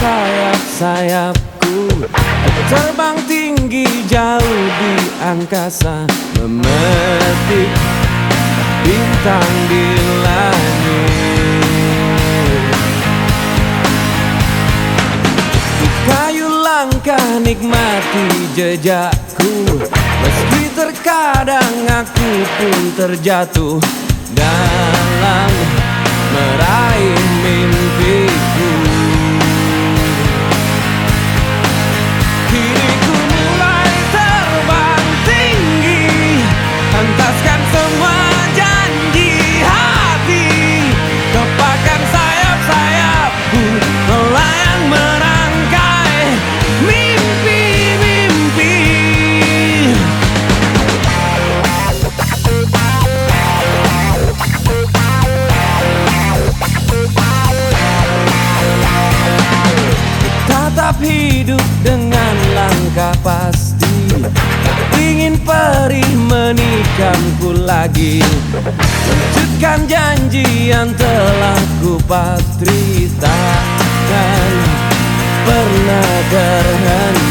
Sayap-sayapku. Terbang tinggi jauh di angkasa Memetik bintang di langit. Kayu langkah nikmati jejakku. Meski terkadang aku pun terjatuh Dalam meraih mimpiku hidup dengan langkah pasti. Ingin perih menikahku lagi. Wujudkan janji yang telah ku patri Takkan pernah ber